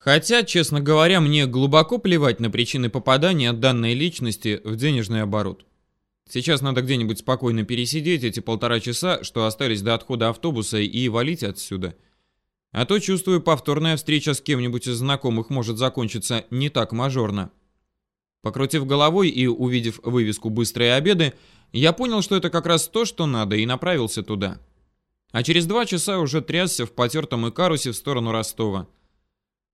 Хотя, честно говоря, мне глубоко плевать на причины попадания данной личности в денежный оборот. Сейчас надо где-нибудь спокойно пересидеть эти полтора часа, что остались до отхода автобуса, и валить отсюда. А то, чувствую, повторная встреча с кем-нибудь из знакомых может закончиться не так мажорно. Покрутив головой и увидев вывеску «Быстрые обеды», я понял, что это как раз то, что надо, и направился туда. А через два часа уже трясся в потертом Икарусе в сторону Ростова.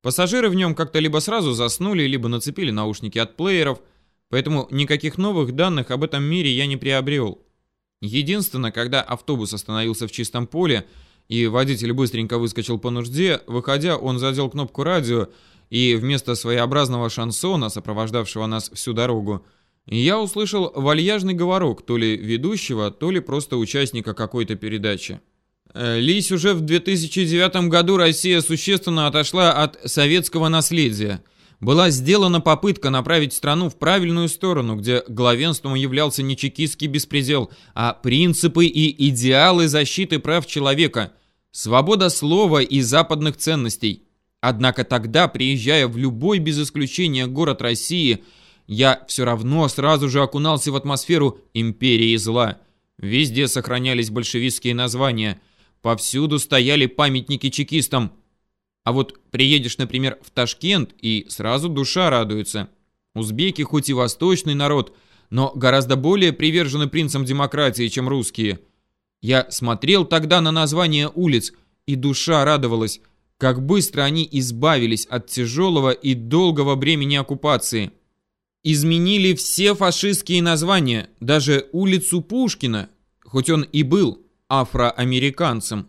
Пассажиры в нем как-то либо сразу заснули, либо нацепили наушники от плееров, поэтому никаких новых данных об этом мире я не приобрел. Единственное, когда автобус остановился в чистом поле, и водитель быстренько выскочил по нужде, выходя, он задел кнопку радио, и вместо своеобразного шансона, сопровождавшего нас всю дорогу, я услышал вальяжный говорок то ли ведущего, то ли просто участника какой-то передачи. Э, Лись уже в 2009 году Россия существенно отошла от советского наследия. Была сделана попытка направить страну в правильную сторону, где главенством являлся не чекистский беспредел, а принципы и идеалы защиты прав человека, свобода слова и западных ценностей. Однако тогда, приезжая в любой без исключения город России, я все равно сразу же окунался в атмосферу империи зла. Везде сохранялись большевистские названия – Повсюду стояли памятники чекистам. А вот приедешь, например, в Ташкент, и сразу душа радуется. Узбеки хоть и восточный народ, но гораздо более привержены принцам демократии, чем русские. Я смотрел тогда на названия улиц, и душа радовалась, как быстро они избавились от тяжелого и долгого бремени оккупации. Изменили все фашистские названия, даже улицу Пушкина, хоть он и был афроамериканцем.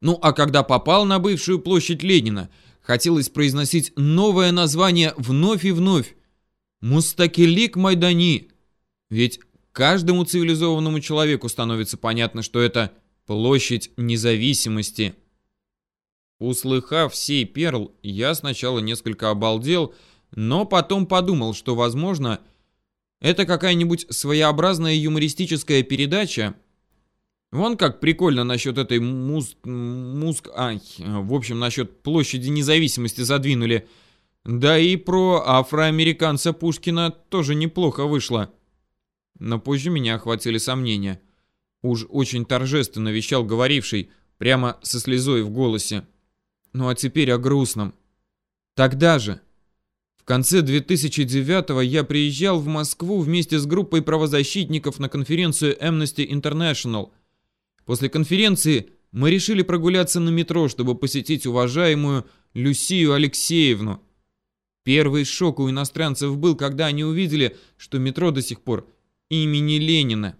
Ну а когда попал на бывшую площадь Ленина, хотелось произносить новое название вновь и вновь. Мустакилик Майдани. Ведь каждому цивилизованному человеку становится понятно, что это площадь независимости. Услыхав сей перл, я сначала несколько обалдел, но потом подумал, что, возможно, это какая-нибудь своеобразная юмористическая передача, Вон как прикольно насчет этой муз... музк... Ай, в общем, насчет площади независимости задвинули. Да и про афроамериканца Пушкина тоже неплохо вышло. Но позже меня охватили сомнения. Уж очень торжественно вещал говоривший, прямо со слезой в голосе. Ну а теперь о грустном. Тогда же, в конце 2009-го я приезжал в Москву вместе с группой правозащитников на конференцию Amnesty International – После конференции мы решили прогуляться на метро, чтобы посетить уважаемую Люсию Алексеевну. Первый шок у иностранцев был, когда они увидели, что метро до сих пор имени Ленина.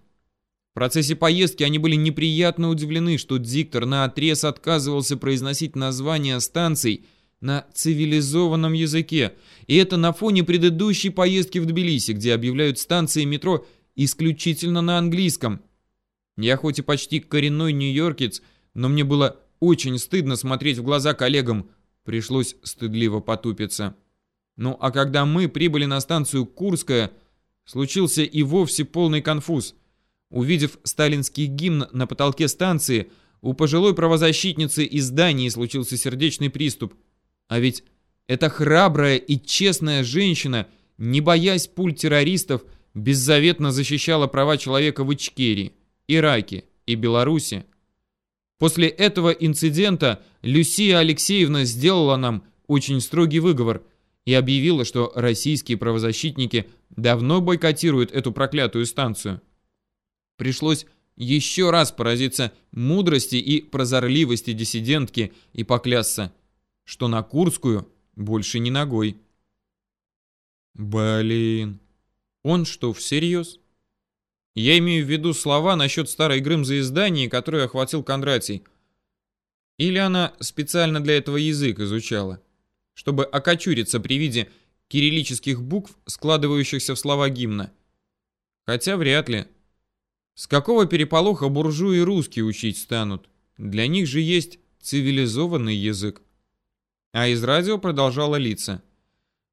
В процессе поездки они были неприятно удивлены, что диктор на отрез отказывался произносить названия станций на цивилизованном языке. И это на фоне предыдущей поездки в Тбилиси, где объявляют станции метро исключительно на английском – я хоть и почти коренной нью-йоркец, но мне было очень стыдно смотреть в глаза коллегам. Пришлось стыдливо потупиться. Ну а когда мы прибыли на станцию Курская, случился и вовсе полный конфуз. Увидев сталинский гимн на потолке станции, у пожилой правозащитницы из Дании случился сердечный приступ. А ведь эта храбрая и честная женщина, не боясь пуль террористов, беззаветно защищала права человека в Ичкерии. Ираке и Беларуси. После этого инцидента Люсия Алексеевна сделала нам очень строгий выговор и объявила, что российские правозащитники давно бойкотируют эту проклятую станцию. Пришлось еще раз поразиться мудрости и прозорливости диссидентки и поклясться, что на Курскую больше не ногой. Блин, он что, всерьез? Я имею в виду слова насчет старой Грымзы издания, которую охватил Кондратий. Или она специально для этого язык изучала, чтобы окочуриться при виде кириллических букв, складывающихся в слова гимна. Хотя вряд ли. С какого переполоха буржуи русский учить станут? Для них же есть цивилизованный язык. А из радио продолжала литься.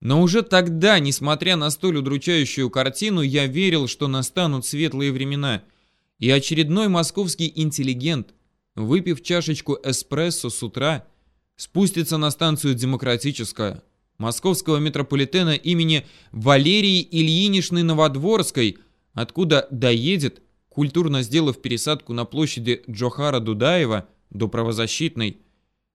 Но уже тогда, несмотря на столь удручающую картину, я верил, что настанут светлые времена, и очередной московский интеллигент, выпив чашечку эспрессо с утра, спустится на станцию «Демократическая» московского метрополитена имени Валерии Ильиничны Новодворской, откуда доедет, культурно сделав пересадку на площади Джохара Дудаева до правозащитной.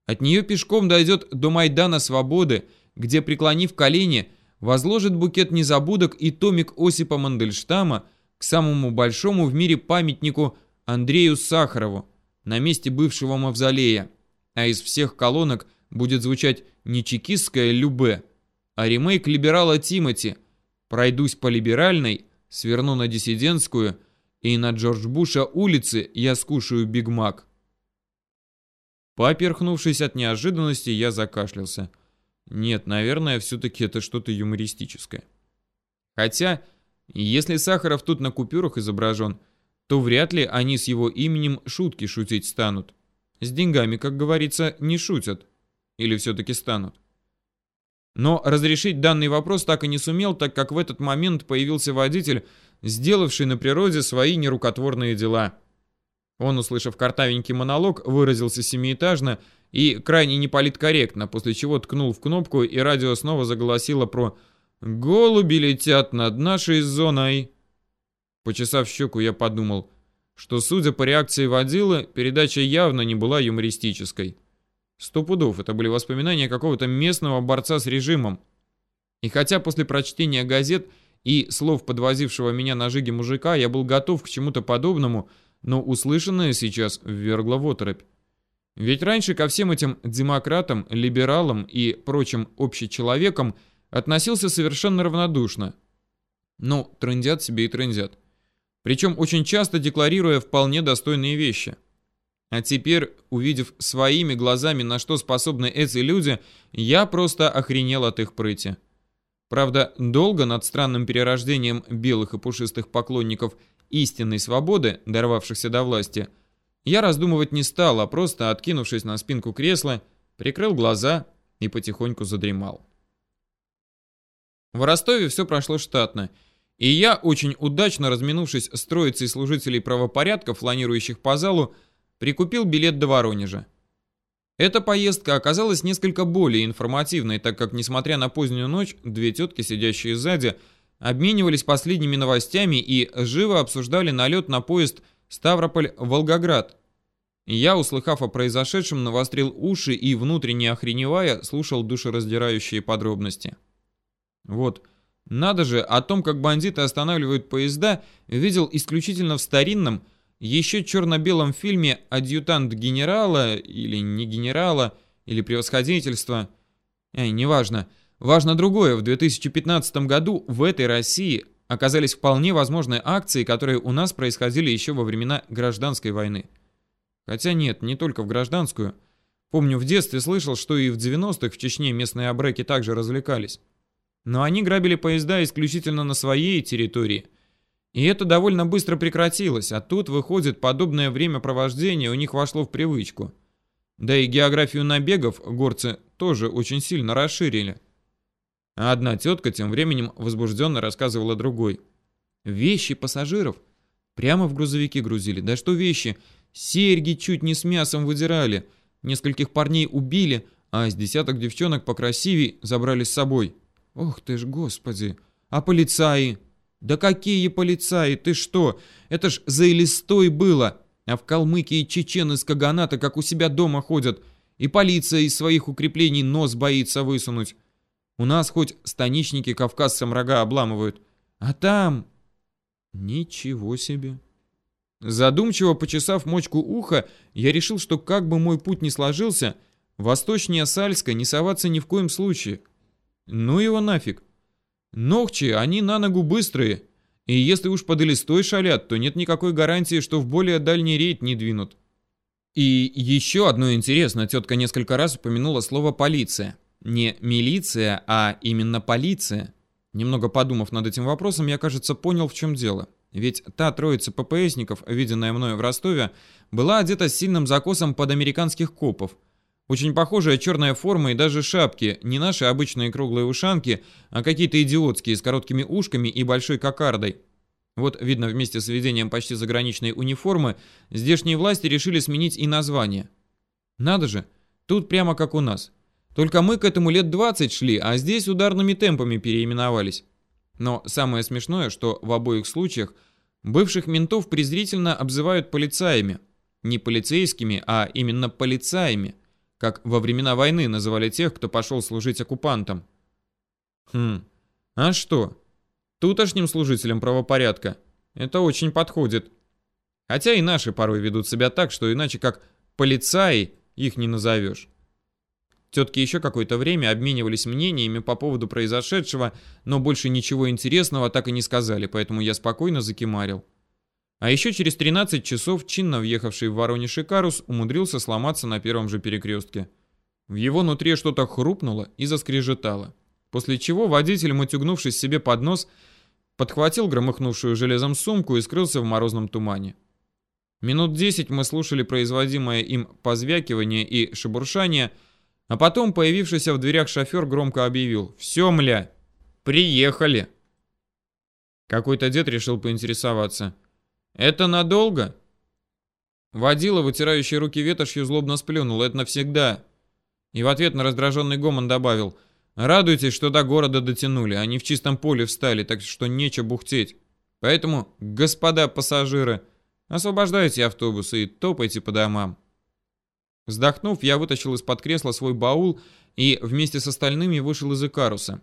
От нее пешком дойдет до Майдана Свободы, где, преклонив колени, возложит букет незабудок и томик Осипа Мандельштама к самому большому в мире памятнику Андрею Сахарову на месте бывшего мавзолея, а из всех колонок будет звучать не чекистское «Любе», а ремейк либерала Тимати «Пройдусь по либеральной», сверну на диссидентскую, и на Джордж Буша улице я скушаю Биг Мак. Поперхнувшись от неожиданности, я закашлялся. Нет, наверное, все-таки это что-то юмористическое. Хотя, если Сахаров тут на купюрах изображен, то вряд ли они с его именем шутки шутить станут. С деньгами, как говорится, не шутят. Или все-таки станут. Но разрешить данный вопрос так и не сумел, так как в этот момент появился водитель, сделавший на природе свои нерукотворные дела. Он, услышав картавенький монолог, выразился семиэтажно и крайне неполиткорректно, после чего ткнул в кнопку, и радио снова заголосило про «Голуби летят над нашей зоной». Почесав щеку, я подумал, что, судя по реакции водила, передача явно не была юмористической. Сто пудов, это были воспоминания какого-то местного борца с режимом. И хотя после прочтения газет и слов подвозившего меня на жиге мужика я был готов к чему-то подобному, но услышанное сейчас ввергло в оторопь. Ведь раньше ко всем этим демократам, либералам и прочим общечеловекам относился совершенно равнодушно. Ну, трындят себе и трындят. Причем очень часто декларируя вполне достойные вещи. А теперь, увидев своими глазами, на что способны эти люди, я просто охренел от их прыти. Правда, долго над странным перерождением белых и пушистых поклонников истинной свободы, дорвавшихся до власти, я раздумывать не стал, а просто, откинувшись на спинку кресла, прикрыл глаза и потихоньку задремал. В Ростове все прошло штатно, и я, очень удачно разминувшись с троицей служителей правопорядка, фланирующих по залу, прикупил билет до Воронежа. Эта поездка оказалась несколько более информативной, так как, несмотря на позднюю ночь, две тетки, сидящие сзади, обменивались последними новостями и живо обсуждали налет на поезд Ставрополь-Волгоград. Я, услыхав о произошедшем, навострил уши и, внутренне охреневая, слушал душераздирающие подробности. Вот, надо же, о том, как бандиты останавливают поезда, видел исключительно в старинном, еще черно-белом фильме «Адъютант генерала» или не генерала, или превосходительство. Эй, неважно. Важно другое. В 2015 году в этой России оказались вполне возможные акции, которые у нас происходили еще во времена гражданской войны. Хотя нет, не только в гражданскую. Помню, в детстве слышал, что и в 90-х в Чечне местные абреки также развлекались. Но они грабили поезда исключительно на своей территории – и это довольно быстро прекратилось, а тут, выходит, подобное времяпровождение у них вошло в привычку. Да и географию набегов горцы тоже очень сильно расширили. А одна тетка тем временем возбужденно рассказывала другой. Вещи пассажиров прямо в грузовики грузили. Да что вещи? Серьги чуть не с мясом выдирали. Нескольких парней убили, а с десяток девчонок покрасивей забрали с собой. Ох ты ж, господи! А полицаи? «Да какие полицаи, ты что? Это ж за Элистой было! А в Калмыкии чечены с Каганата как у себя дома ходят, и полиция из своих укреплений нос боится высунуть. У нас хоть станичники кавказцам рога обламывают, а там... Ничего себе!» Задумчиво почесав мочку уха, я решил, что как бы мой путь не сложился, восточнее Сальска не соваться ни в коем случае. Ну его нафиг. Ногчи, они на ногу быстрые, и если уж под листой шалят, то нет никакой гарантии, что в более дальний рейд не двинут. И еще одно интересно, тетка несколько раз упомянула слово «полиция». Не «милиция», а именно «полиция». Немного подумав над этим вопросом, я, кажется, понял, в чем дело. Ведь та троица ППСников, виденная мною в Ростове, была одета с сильным закосом под американских копов – очень похожая черная форма и даже шапки, не наши обычные круглые ушанки, а какие-то идиотские с короткими ушками и большой кокардой. Вот, видно, вместе с введением почти заграничной униформы, здешние власти решили сменить и название. Надо же, Тут прямо как у нас. Только мы к этому лет 20 шли, а здесь ударными темпами переименовались. Но самое смешное, что в обоих случаях бывших ментов презрительно обзывают полицаями. Не полицейскими, а именно полицаями, как во времена войны называли тех, кто пошел служить оккупантам. Хм, а что? Тутошним служителям правопорядка это очень подходит. Хотя и наши порой ведут себя так, что иначе как полицаи их не назовешь. Тетки еще какое-то время обменивались мнениями по поводу произошедшего, но больше ничего интересного так и не сказали, поэтому я спокойно закимарил. А еще через 13 часов чинно въехавший в Воронеж Икарус умудрился сломаться на первом же перекрестке. В его нутре что-то хрупнуло и заскрежетало. После чего водитель, матюгнувшись себе под нос, подхватил громыхнувшую железом сумку и скрылся в морозном тумане. Минут десять мы слушали производимое им позвякивание и шебуршание – а потом появившийся в дверях шофер громко объявил «Все, мля, приехали!» Какой-то дед решил поинтересоваться. «Это надолго?» Водила, вытирающий руки ветошью, злобно сплюнул. «Это навсегда!» И в ответ на раздраженный гомон добавил. «Радуйтесь, что до города дотянули, они в чистом поле встали, так что нечего бухтеть. Поэтому, господа пассажиры, освобождайте автобусы и топайте по домам». Вздохнув, я вытащил из-под кресла свой баул и вместе с остальными вышел из Икаруса.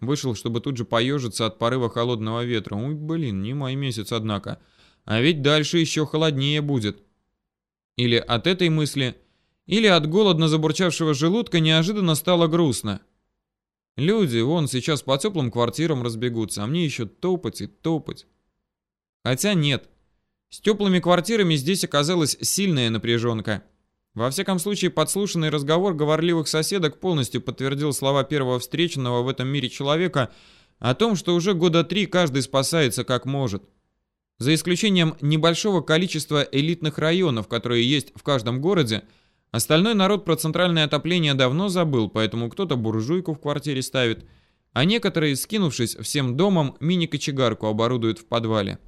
Вышел, чтобы тут же поежиться от порыва холодного ветра. Ой, блин, не май месяц, однако. А ведь дальше еще холоднее будет. Или от этой мысли, или от голодно забурчавшего желудка неожиданно стало грустно. Люди вон сейчас по теплым квартирам разбегутся, а мне еще топать и топать. Хотя нет. С теплыми квартирами здесь оказалась сильная напряженка. Во всяком случае, подслушанный разговор говорливых соседок полностью подтвердил слова первого встреченного в этом мире человека о том, что уже года три каждый спасается как может. За исключением небольшого количества элитных районов, которые есть в каждом городе, остальной народ про центральное отопление давно забыл, поэтому кто-то буржуйку в квартире ставит, а некоторые, скинувшись всем домом, мини-кочегарку оборудуют в подвале.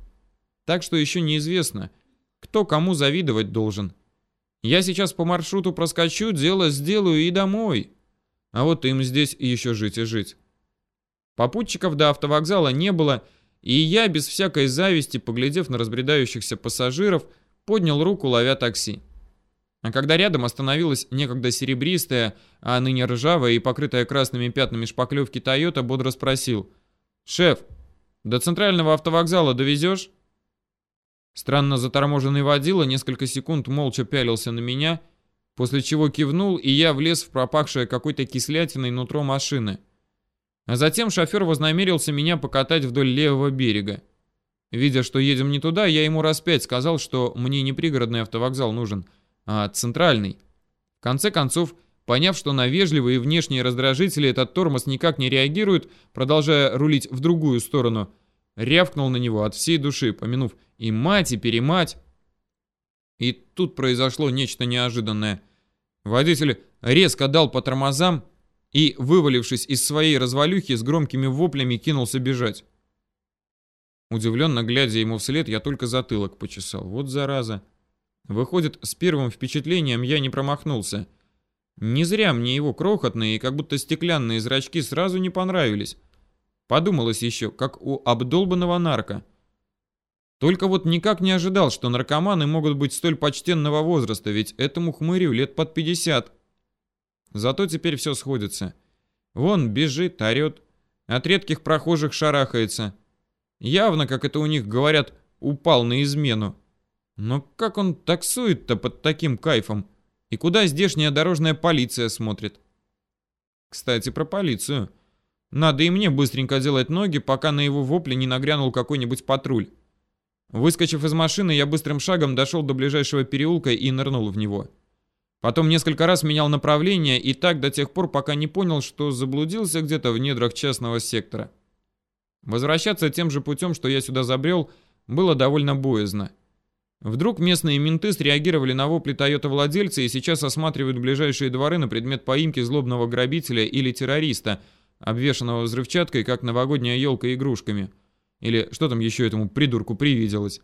Так что еще неизвестно, кто кому завидовать должен – я сейчас по маршруту проскочу, дело сделаю и домой. А вот им здесь еще жить и жить. Попутчиков до автовокзала не было, и я, без всякой зависти, поглядев на разбредающихся пассажиров, поднял руку, ловя такси. А когда рядом остановилась некогда серебристая, а ныне ржавая и покрытая красными пятнами шпаклевки Тойота, бодро спросил. «Шеф, до центрального автовокзала довезешь?» Странно заторможенный водила несколько секунд молча пялился на меня, после чего кивнул, и я влез в пропахшее какой-то кислятиной нутро машины. А затем шофер вознамерился меня покатать вдоль левого берега. Видя, что едем не туда, я ему раз пять сказал, что мне не пригородный автовокзал нужен, а центральный. В конце концов, поняв, что на вежливые внешние раздражители этот тормоз никак не реагирует, продолжая рулить в другую сторону – рявкнул на него от всей души, помянув и мать, и перемать. И тут произошло нечто неожиданное. Водитель резко дал по тормозам и, вывалившись из своей развалюхи, с громкими воплями кинулся бежать. Удивленно глядя ему вслед, я только затылок почесал. Вот зараза. Выходит, с первым впечатлением я не промахнулся. Не зря мне его крохотные и как будто стеклянные зрачки сразу не понравились. Подумалось еще, как у обдолбанного нарка. Только вот никак не ожидал, что наркоманы могут быть столь почтенного возраста, ведь этому хмырю лет под 50. Зато теперь все сходится. Вон бежит, орет, от редких прохожих шарахается. Явно, как это у них говорят, упал на измену. Но как он таксует-то под таким кайфом? И куда здешняя дорожная полиция смотрит? Кстати, про полицию. Надо и мне быстренько делать ноги, пока на его вопли не нагрянул какой-нибудь патруль. Выскочив из машины, я быстрым шагом дошел до ближайшего переулка и нырнул в него. Потом несколько раз менял направление и так до тех пор, пока не понял, что заблудился где-то в недрах частного сектора. Возвращаться тем же путем, что я сюда забрел, было довольно боязно. Вдруг местные менты среагировали на вопли Тойота владельца и сейчас осматривают ближайшие дворы на предмет поимки злобного грабителя или террориста – обвешанного взрывчаткой, как новогодняя елка игрушками. Или что там еще этому придурку привиделось.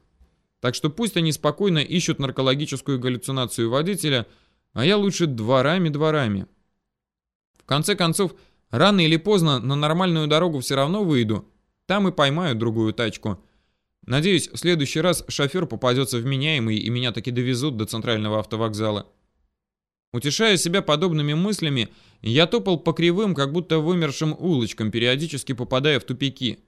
Так что пусть они спокойно ищут наркологическую галлюцинацию водителя, А я лучше дворами-дворами. В конце концов, рано или поздно на нормальную дорогу все равно выйду. Там и поймаю другую тачку. Надеюсь, в следующий раз шофер попадется вменяемый и меня таки довезут до центрального автовокзала. Утешая себя подобными мыслями, я топал по кривым, как будто вымершим улочкам, периодически попадая в тупики.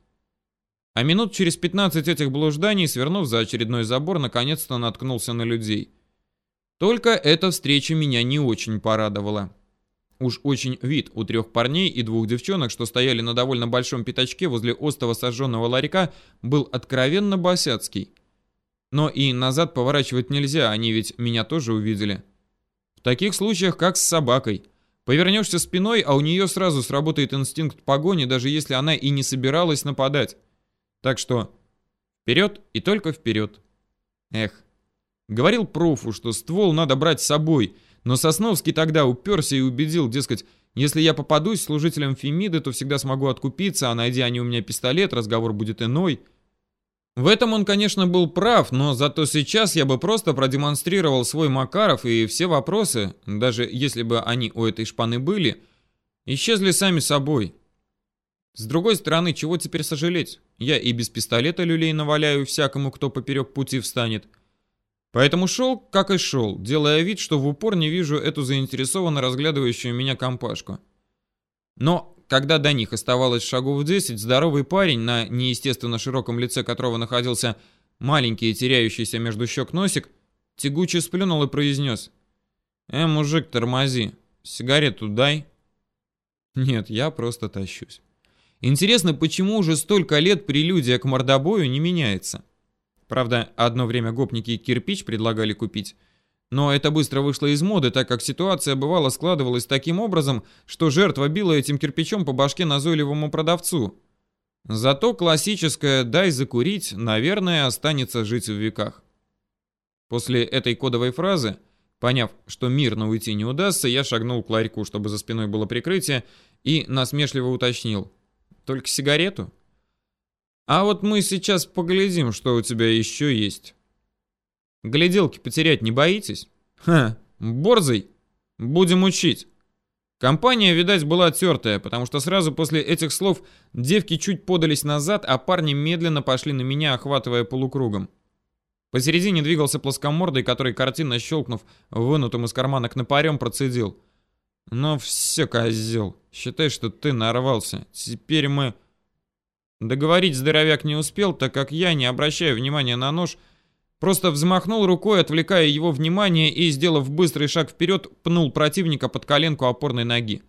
А минут через 15 этих блужданий, свернув за очередной забор, наконец-то наткнулся на людей. Только эта встреча меня не очень порадовала. Уж очень вид у трех парней и двух девчонок, что стояли на довольно большом пятачке возле остова сожженного ларька, был откровенно босяцкий. Но и назад поворачивать нельзя, они ведь меня тоже увидели. Таких случаях, как с собакой. Повернешься спиной, а у нее сразу сработает инстинкт погони, даже если она и не собиралась нападать. Так что вперед и только вперед. Эх, говорил профу, что ствол надо брать с собой, но Сосновский тогда уперся и убедил, дескать, если я попадусь служителям Фемиды, то всегда смогу откупиться, а найдя они у меня пистолет, разговор будет иной. В этом он, конечно, был прав, но зато сейчас я бы просто продемонстрировал свой Макаров, и все вопросы, даже если бы они у этой шпаны были, исчезли сами собой. С другой стороны, чего теперь сожалеть? Я и без пистолета люлей наваляю всякому, кто поперек пути встанет. Поэтому шел, как и шел, делая вид, что в упор не вижу эту заинтересованно разглядывающую меня компашку. Но, когда до них оставалось шагов 10, здоровый парень, на неестественно широком лице которого находился маленький и теряющийся между щек носик, тягуче сплюнул и произнес. «Э, мужик, тормози, сигарету дай». Нет, я просто тащусь. Интересно, почему уже столько лет прелюдия к мордобою не меняется? Правда, одно время гопники кирпич предлагали купить, но это быстро вышло из моды, так как ситуация бывало складывалась таким образом, что жертва била этим кирпичом по башке назойливому продавцу. Зато классическое «дай закурить», наверное, останется жить в веках. После этой кодовой фразы, поняв, что мирно уйти не удастся, я шагнул к ларьку, чтобы за спиной было прикрытие, и насмешливо уточнил – только сигарету? А вот мы сейчас поглядим, что у тебя еще есть. Гляделки потерять не боитесь? Ха, борзый. Будем учить. Компания, видать, была тертая, потому что сразу после этих слов девки чуть подались назад, а парни медленно пошли на меня, охватывая полукругом. Посередине двигался плоскомордый, который, картинно щелкнув вынутым из кармана кнопарем, процедил — ну все, козел. Считай, что ты нарвался. Теперь мы... Договорить здоровяк не успел, так как я, не обращая внимания на нож, просто взмахнул рукой, отвлекая его внимание и, сделав быстрый шаг вперед, пнул противника под коленку опорной ноги.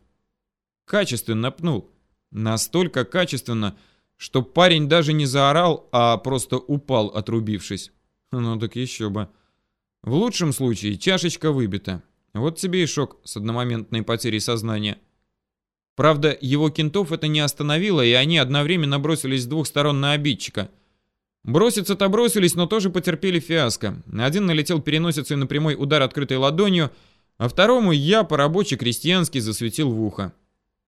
Качественно пнул. Настолько качественно, что парень даже не заорал, а просто упал, отрубившись. Ну так еще бы. В лучшем случае чашечка выбита. Вот тебе и шок с одномоментной потерей сознания. Правда, его кентов это не остановило, и они одновременно бросились с двух сторон на обидчика. Броситься-то бросились, но тоже потерпели фиаско. Один налетел переносицей на прямой удар открытой ладонью, а второму я по-рабоче крестьянски засветил в ухо.